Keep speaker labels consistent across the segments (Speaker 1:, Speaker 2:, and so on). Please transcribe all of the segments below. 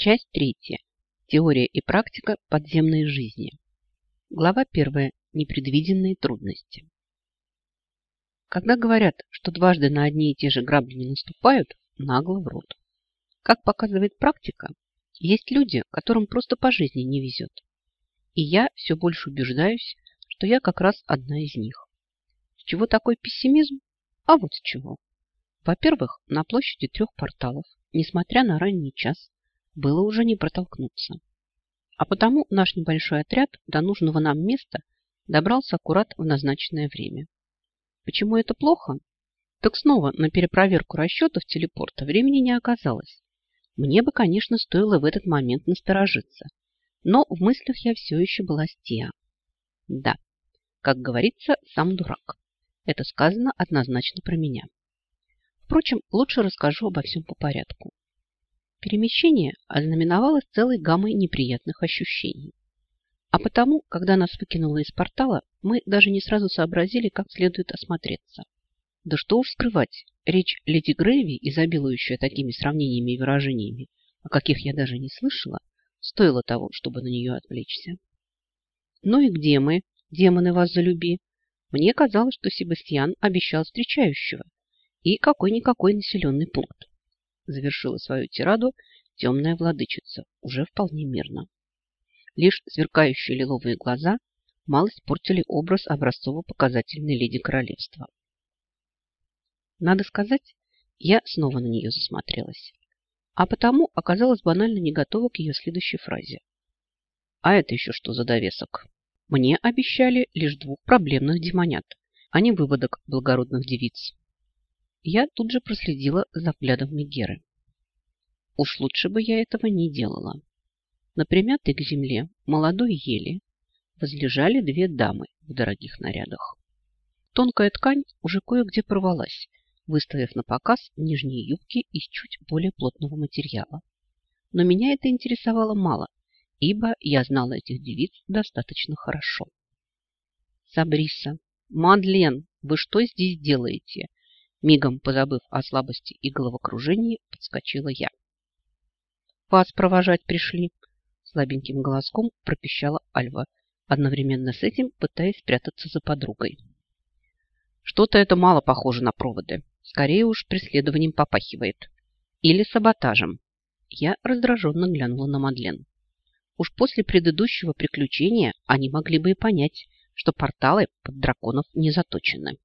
Speaker 1: Часть третья. Теория и практика подземной жизни. Глава первая. Непредвиденные трудности. Когда говорят, что дважды на одни и те же грабли не наступают, нагло врут. Как показывает практика, есть люди, которым просто по жизни не везет. И я все больше убеждаюсь, что я как раз одна из них. С чего такой пессимизм? А вот с чего. Во-первых, на площади трех порталов, несмотря на ранний час, было уже не протолкнуться. А потому наш небольшой отряд до нужного нам места добрался аккурат в назначенное время. Почему это плохо? Так снова на перепроверку расчетов телепорта времени не оказалось. Мне бы, конечно, стоило в этот момент насторожиться. Но в мыслях я все еще была с Тиа. Да, как говорится, сам дурак. Это сказано однозначно про меня. Впрочем, лучше расскажу обо всем по порядку. Перемещение ознаменовалось целой гаммой неприятных ощущений. А потому, когда нас выкинуло из портала, мы даже не сразу сообразили, как следует осмотреться. Да что уж скрывать, речь леди Грейви, изобилующая такими сравнениями и выражениями, о каких я даже не слышала, стоило того, чтобы на нее отвлечься. Ну и где мы, демоны вас залюби? Мне казалось, что Себастьян обещал встречающего и какой-никакой населенный пункт завершила свою тираду темная владычица, уже вполне мирно. Лишь сверкающие лиловые глаза мало испортили образ образцово-показательной леди королевства. Надо сказать, я снова на нее засмотрелась, а потому оказалась банально не готова к ее следующей фразе. А это еще что за довесок? Мне обещали лишь двух проблемных демонят, а не выводок благородных девиц. Я тут же проследила за взглядом Мегеры. Уж лучше бы я этого не делала. На примятой к земле молодой ели возлежали две дамы в дорогих нарядах. Тонкая ткань уже кое-где порвалась, выставив на показ нижние юбки из чуть более плотного материала. Но меня это интересовало мало, ибо я знала этих девиц достаточно хорошо. Сабриса, Мадлен, вы что здесь делаете? Мигом позабыв о слабости и головокружении, подскочила я. «Вас провожать пришли!» Слабеньким голоском пропищала Альва, одновременно с этим пытаясь спрятаться за подругой. Что-то это мало похоже на проводы. Скорее уж преследованием попахивает. Или саботажем. Я раздраженно глянула на Мадлен. Уж после предыдущего приключения они могли бы и понять, что порталы под драконов не заточены.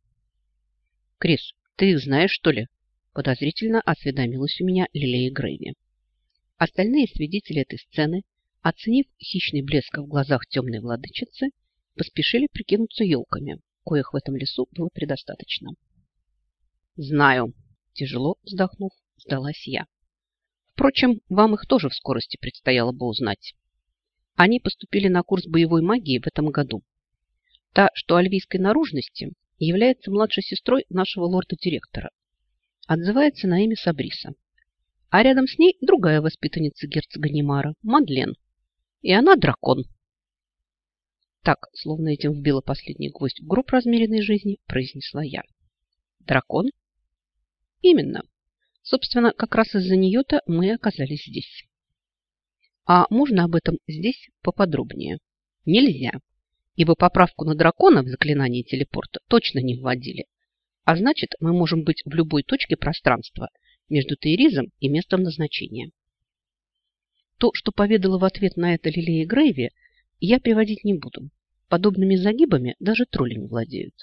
Speaker 1: Крис, ты их знаешь, что ли? Подозрительно осведомилась у меня Лилея Грейви. Остальные свидетели этой сцены, оценив хищный блеск в глазах темной владычицы, поспешили прикинуться елками, коих в этом лесу было предостаточно. «Знаю», – тяжело вздохнув, сдалась я. Впрочем, вам их тоже в скорости предстояло бы узнать. Они поступили на курс боевой магии в этом году. Та, что альвийской наружности, является младшей сестрой нашего лорда-директора. Отзывается на имя Сабриса. А рядом с ней другая воспитанница герцога Немара, Мадлен. И она дракон. Так, словно этим вбила последний гвоздь в гроб размеренной жизни, произнесла я. Дракон? Именно. Собственно, как раз из-за нее-то мы оказались здесь. А можно об этом здесь поподробнее? Нельзя ибо поправку на дракона в заклинании телепорта точно не вводили. А значит, мы можем быть в любой точке пространства между Тейризом и местом назначения. То, что поведала в ответ на это Лилия Грейви, я приводить не буду. Подобными загибами даже тролли не владеют.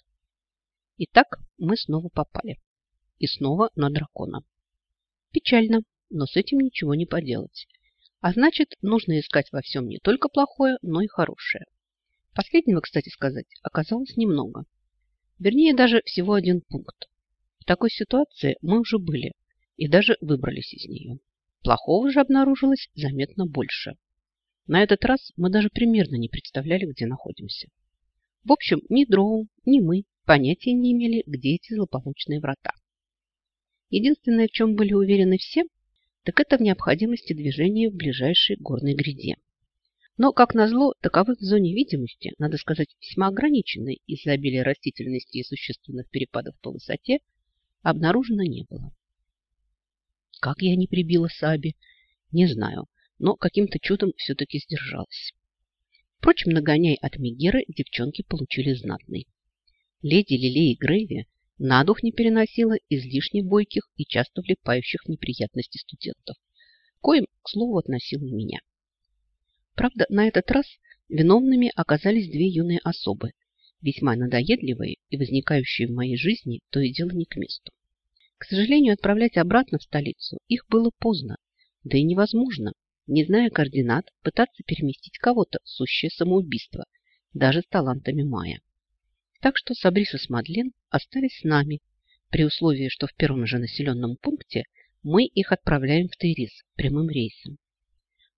Speaker 1: Итак, мы снова попали. И снова на дракона. Печально, но с этим ничего не поделать. А значит, нужно искать во всем не только плохое, но и хорошее. Последнего, кстати сказать, оказалось немного. Вернее, даже всего один пункт. В такой ситуации мы уже были и даже выбрались из нее. Плохого же обнаружилось заметно больше. На этот раз мы даже примерно не представляли, где находимся. В общем, ни Дроу, ни мы понятия не имели, где эти злополучные врата. Единственное, в чем были уверены все, так это в необходимости движения в ближайшей горной гряде. Но, как назло, таковых в зоне видимости, надо сказать, весьма ограниченной из-за обилия растительности и существенных перепадов по высоте, обнаружено не было. Как я не прибила Саби, не знаю, но каким-то чудом все-таки сдержалась. Впрочем, нагоняй от Мегеры девчонки получили знатный. Леди Лилеи Грейви на дух не переносила излишне бойких и часто влипающих в неприятности студентов, коим, к слову, относила меня. Правда, на этот раз виновными оказались две юные особы, весьма надоедливые и возникающие в моей жизни то и дело не к месту. К сожалению, отправлять обратно в столицу их было поздно, да и невозможно, не зная координат, пытаться переместить кого-то в сущее самоубийство, даже с талантами Майя. Так что Сабриса с Мадлен остались с нами, при условии, что в первом же населенном пункте мы их отправляем в Тейрис прямым рейсом.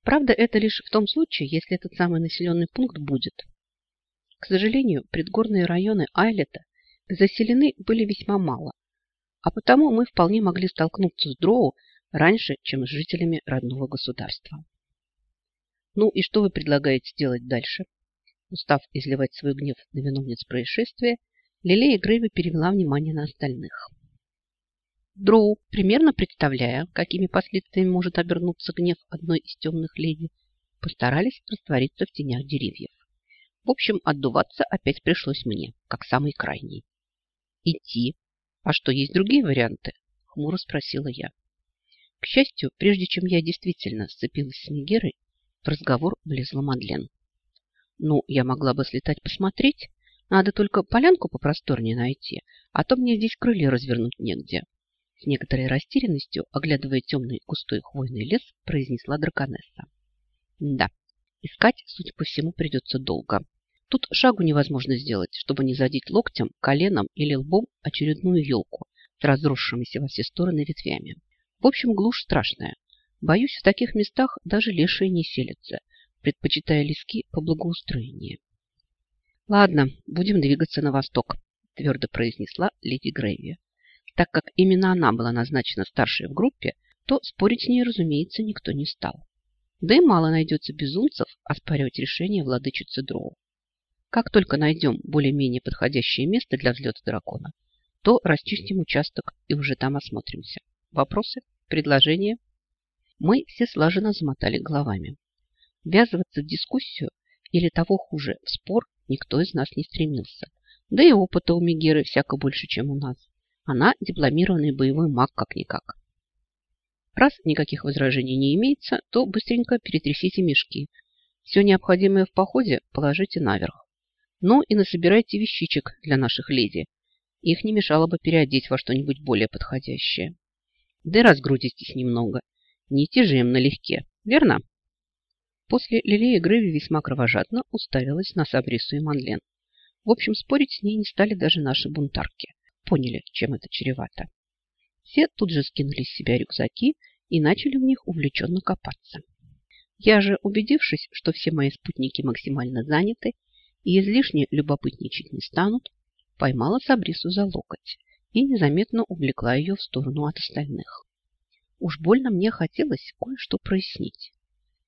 Speaker 1: Правда, это лишь в том случае, если этот самый населенный пункт будет. К сожалению, предгорные районы Айлета заселены были весьма мало, а потому мы вполне могли столкнуться с Дроу раньше, чем с жителями родного государства. Ну и что вы предлагаете делать дальше? Устав изливать свой гнев на виновниц происшествия, Лилея Грейви перевела внимание на остальных. Дроу, примерно представляя, какими последствиями может обернуться гнев одной из темных леди, постарались раствориться в тенях деревьев. В общем, отдуваться опять пришлось мне, как самый крайний. Идти? А что, есть другие варианты? Хмуро спросила я. К счастью, прежде чем я действительно сцепилась с Мегерой, в разговор влезла Мадлен. Ну, я могла бы слетать посмотреть. Надо только полянку попросторнее найти, а то мне здесь крылья развернуть негде. С некоторой растерянностью, оглядывая темный густой хвойный лес, произнесла драконесса. Да, искать, судя по всему, придется долго. Тут шагу невозможно сделать, чтобы не задеть локтем, коленом или лбом очередную елку с разросшимися во все стороны ветвями. В общем, глушь страшная. Боюсь, в таких местах даже лешие не селятся, предпочитая лески по благоустроению. Ладно, будем двигаться на восток, твердо произнесла леди Грейви. Так как именно она была назначена старшей в группе, то спорить с ней, разумеется, никто не стал. Да и мало найдется безумцев оспаривать решение владычицы Дроу. Как только найдем более-менее подходящее место для взлета дракона, то расчистим участок и уже там осмотримся. Вопросы? Предложения? Мы все слаженно замотали головами. Ввязываться в дискуссию или того хуже, в спор никто из нас не стремился. Да и опыта у Мегеры всяко больше, чем у нас. Она дипломированный боевой маг как-никак. Раз никаких возражений не имеется, то быстренько перетрясите мешки. Все необходимое в походе положите наверх. Ну и насобирайте вещичек для наших леди. Их не мешало бы переодеть во что-нибудь более подходящее. Да и разгрузитесь немного. Не тяжем налегке, верно? После Лилея Грэви весьма кровожадно уставилась на Сабрису и Манлен. В общем, спорить с ней не стали даже наши бунтарки. Поняли, чем это чревато. Все тут же скинули с себя рюкзаки и начали в них увлеченно копаться. Я же, убедившись, что все мои спутники максимально заняты и излишне любопытничать не станут, поймала Сабрису за локоть и незаметно увлекла ее в сторону от остальных. Уж больно мне хотелось кое-что прояснить.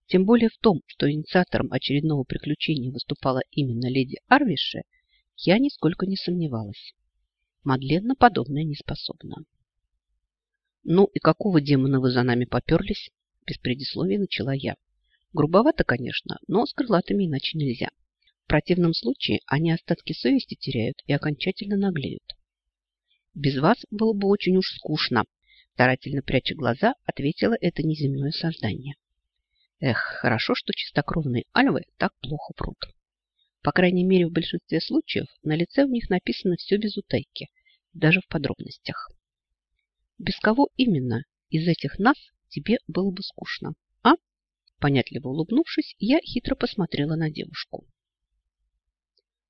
Speaker 1: Тем более в том, что инициатором очередного приключения выступала именно леди Арвише, я нисколько не сомневалась. Мадлен на подобное не способна. «Ну и какого демона вы за нами поперлись?» Без предисловия начала я. Грубовато, конечно, но с крылатыми иначе нельзя. В противном случае они остатки совести теряют и окончательно наглеют. Без вас было бы очень уж скучно, старательно пряча глаза, ответила это неземное создание. Эх, хорошо, что чистокровные альвы так плохо прут. По крайней мере, в большинстве случаев на лице у них написано все без утайки, даже в подробностях. Без кого именно из этих нас тебе было бы скучно, а? Понятливо улыбнувшись, я хитро посмотрела на девушку.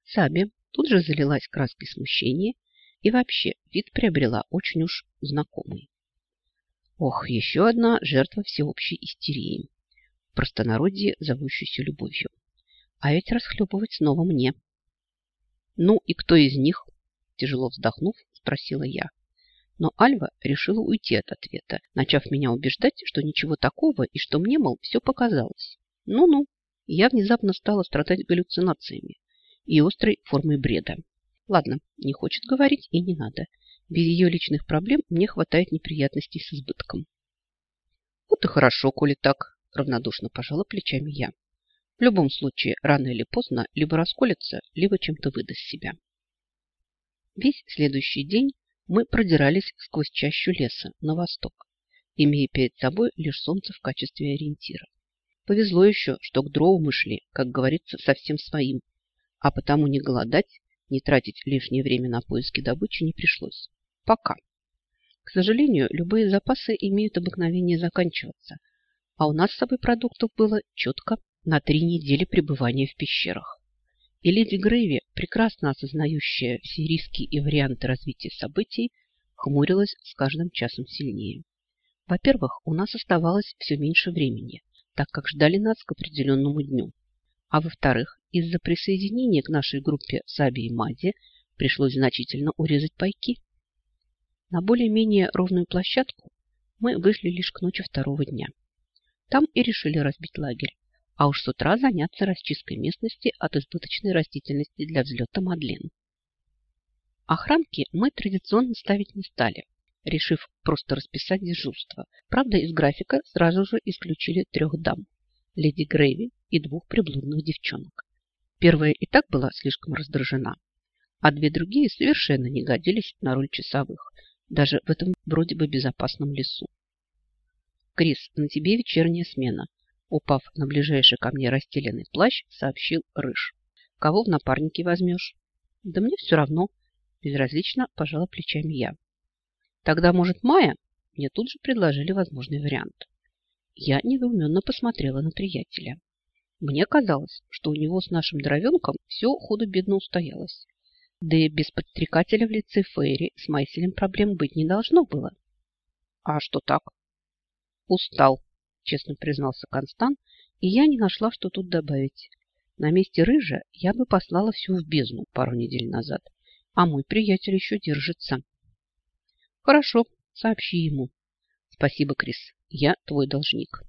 Speaker 1: Саби тут же залилась краской смущения и вообще вид приобрела очень уж знакомый. Ох, еще одна жертва всеобщей истерии. Простонародье зовущейся любовью. А ведь расхлебывать снова мне. Ну и кто из них? Тяжело вздохнув, спросила я. Но Альва решила уйти от ответа, начав меня убеждать, что ничего такого и что мне, мол, все показалось. Ну-ну, я внезапно стала страдать галлюцинациями и острой формой бреда. Ладно, не хочет говорить и не надо. Без ее личных проблем мне хватает неприятностей с избытком. Вот и хорошо, коли так, равнодушно пожала плечами я. В любом случае, рано или поздно, либо расколется, либо чем-то выдаст себя. Весь следующий день мы продирались сквозь чащу леса на восток, имея перед собой лишь солнце в качестве ориентира. Повезло еще, что к дрову мы шли, как говорится, совсем своим, а потому не голодать, не тратить лишнее время на поиски добычи не пришлось. Пока. К сожалению, любые запасы имеют обыкновение заканчиваться, а у нас с собой продуктов было четко на три недели пребывания в пещерах. И леди Грейви, прекрасно осознающая все риски и варианты развития событий, хмурилась с каждым часом сильнее. Во-первых, у нас оставалось все меньше времени, так как ждали нас к определенному дню. А во-вторых, из-за присоединения к нашей группе Саби и Мади пришлось значительно урезать пайки. На более-менее ровную площадку мы вышли лишь к ночи второго дня. Там и решили разбить лагерь, а уж с утра заняться расчисткой местности от избыточной растительности для взлета Мадлен. Охранки мы традиционно ставить не стали, решив просто расписать дежурство. Правда, из графика сразу же исключили трех дам – леди Грейви и двух приблудных девчонок. Первая и так была слишком раздражена, а две другие совершенно не годились на роль часовых, даже в этом вроде бы безопасном лесу. «Крис, на тебе вечерняя смена», упав на ближайший ко мне расстеленный плащ, сообщил Рыж. «Кого в напарники возьмешь?» «Да мне все равно», безразлично пожала плечами я. Тогда, может, Майя? Мне тут же предложили возможный вариант. Я недоуменно посмотрела на приятеля. Мне казалось, что у него с нашим дровенком все худо-бедно устоялось. Да и без подстрекателя в лице Фейри с Майселем проблем быть не должно было. А что так? Устал, честно признался Констант, и я не нашла, что тут добавить. На месте рыжа я бы послала все в бездну пару недель назад, а мой приятель еще держится. Хорошо, сообщи ему. Спасибо, Крис, я твой должник.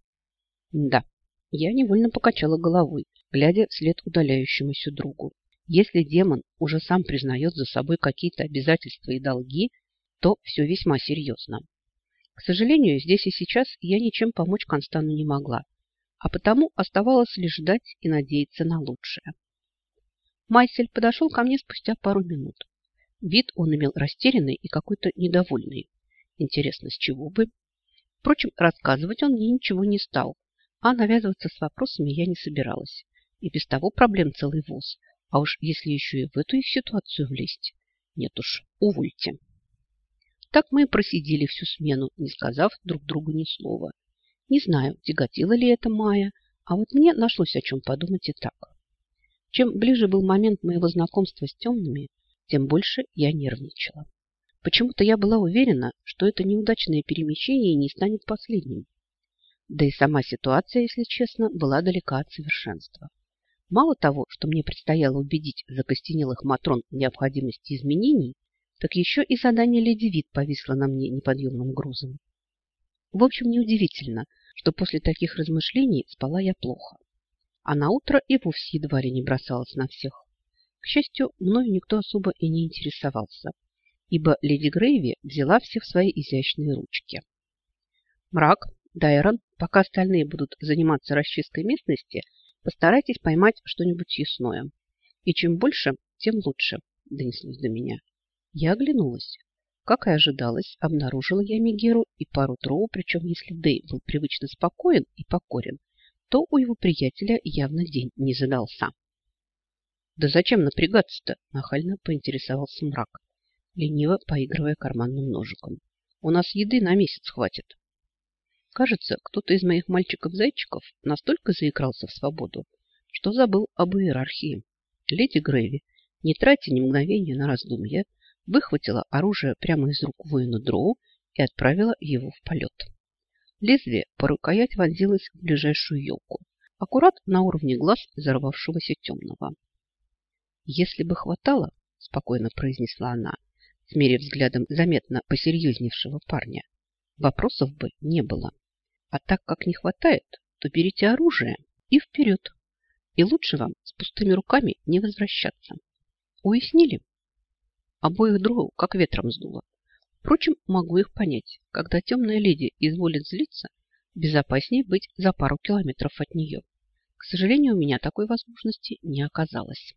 Speaker 1: Да, я невольно покачала головой, глядя вслед удаляющемуся другу. Если демон уже сам признает за собой какие-то обязательства и долги, то все весьма серьезно. К сожалению, здесь и сейчас я ничем помочь Констану не могла, а потому оставалось лишь ждать и надеяться на лучшее. Майсель подошел ко мне спустя пару минут. Вид он имел растерянный и какой-то недовольный. Интересно, с чего бы? Впрочем, рассказывать он мне ничего не стал, а навязываться с вопросами я не собиралась. И без того проблем целый воз. А уж если еще и в эту их ситуацию влезть, нет уж, увольте. Так мы и просидели всю смену, не сказав друг другу ни слова. Не знаю, тяготила ли это Майя, а вот мне нашлось о чем подумать и так. Чем ближе был момент моего знакомства с темными, тем больше я нервничала. Почему-то я была уверена, что это неудачное перемещение не станет последним. Да и сама ситуация, если честно, была далека от совершенства. Мало того, что мне предстояло убедить закостенелых матрон в необходимости изменений, так еще и задание леди Вит повисло на мне неподъемным грузом. В общем, неудивительно, что после таких размышлений спала я плохо. А на утро и вовсе едва ли не бросалась на всех. К счастью, мною никто особо и не интересовался, ибо леди Грейви взяла все в свои изящные ручки. Мрак, Дайрон, пока остальные будут заниматься расчисткой местности, постарайтесь поймать что-нибудь съестное. И чем больше, тем лучше, донеслось до меня. Я оглянулась. Как и ожидалось, обнаружила я Мегеру и пару дроу, причем если Дэй был привычно спокоен и покорен, то у его приятеля явно день не задался. Да зачем напрягаться-то? Нахально поинтересовался мрак, лениво поигрывая карманным ножиком. У нас еды на месяц хватит. Кажется, кто-то из моих мальчиков-зайчиков настолько заигрался в свободу, что забыл об иерархии. Леди Грейви, не тратя ни мгновения на раздумья, выхватила оружие прямо из рук воина Дроу и отправила его в полет. Лезвие по рукоять вонзилось в ближайшую елку, аккурат на уровне глаз взорвавшегося темного. «Если бы хватало, — спокойно произнесла она, смерив взглядом заметно посерьезневшего парня, вопросов бы не было. А так как не хватает, то берите оружие и вперед. И лучше вам с пустыми руками не возвращаться. Уяснили? Обоих другу как ветром сдуло. Впрочем, могу их понять. Когда темная леди изволит злиться, безопаснее быть за пару километров от нее. К сожалению, у меня такой возможности не оказалось.